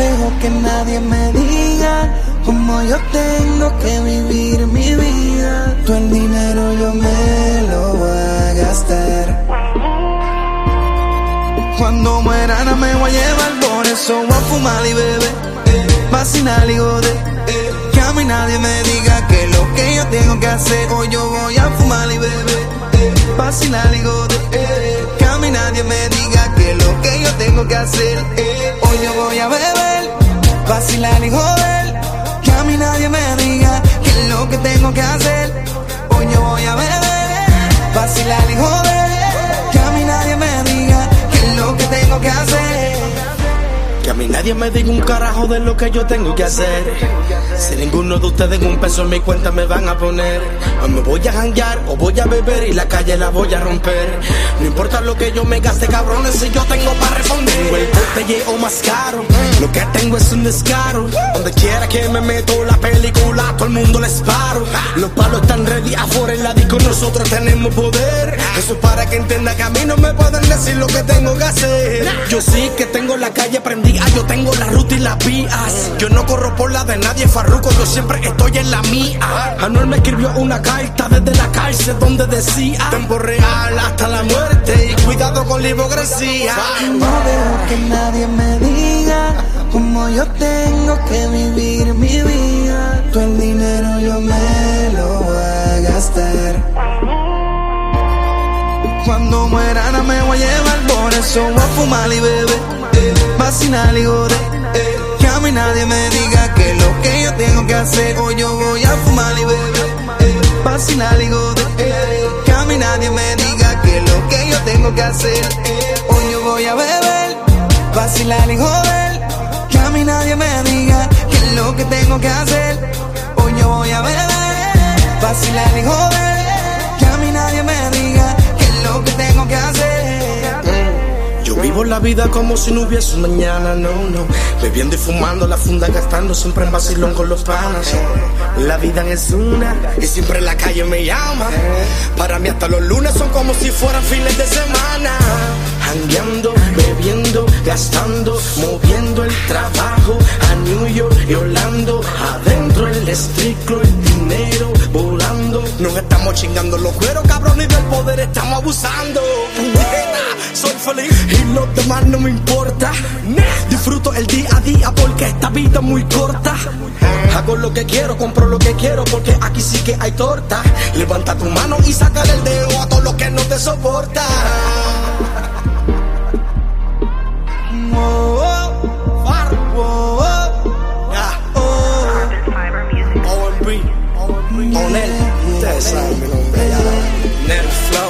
dejo que nadie me diga cómo yo tengo que vivir mi vida. Todo el dinero yo me lo voy a gastar. Cuando muera no me voy a llevar, por eso voy a fumar y beber. Vacinar y joder. Que a mí nadie me diga que lo que yo tengo que hacer. Hoy yo voy a fumar y beber. Vacinar y joder. Que a mí nadie me diga que lo que yo tengo que hacer. Hoy yo voy a beber. Vacilar y joder. Mí nadie me diga un carajo de lo que yo tengo que hacer. Si ninguno de ustedes un peso en mi cuenta me van a poner. O me voy a janguear o voy a beber y la calle la voy a romper. No importa lo que yo me gaste, cabrones, si yo tengo para responder. Tengo el botelle o más caro. Lo que tengo es un descaro. Donde quiera que me meto la película, todo el mundo les paro. Los palos están ready afuera en la disco, nosotros tenemos poder. Eso es para que entienda que a mí no me pueden decir lo que tengo que hacer. Yo sí que tengo la calle prendida, yo tengo la ruta y las vías. Yo no corro por la de nadie, farruco, yo siempre estoy en la mía. Anuel me escribió una carta desde la cárcel donde decía: Tempo real hasta la muerte y cuidado con la hipocresía. No dejo que nadie me diga cómo yo tengo que vivir mi vida. Todo el dinero yo me lo voy a gastar. Cuando muera no me voy a llevar, por eso voy a fumar y beber. Vacinar y joder. Que a mí nadie me diga que lo que yo tengo que hacer. Hoy yo voy a fumar y beber. Vacinar y joder. Que a mí nadie me diga que lo que yo tengo que hacer. Hoy yo voy a beber. Vacilar y joder. Que a mí nadie me diga que lo que tengo que hacer. Hoy yo voy a beber. Vacilar y joder. Que a mí nadie me diga vivo la vida como si no hubiese mañana, no, no. Bebiendo y fumando la funda, gastando siempre en vacilón con los panas. La vida es una y siempre la calle me llama. Para mí hasta los lunes son como si fueran fines de semana. Hangueando, bebiendo, gastando, moviendo el trabajo a New York y Orlando. Adentro el estriclo, el dinero volando. Nos estamos chingando los cueros, cabrón, y del poder estamos abusando soy feliz y lo demás no me importa. Disfruto el día a día porque esta vida es muy corta. Hago lo que quiero, compro lo que quiero porque aquí sí que hay torta. Levanta tu mano y saca el dedo a todo lo que no te soporta. Oh, oh, oh, On flow.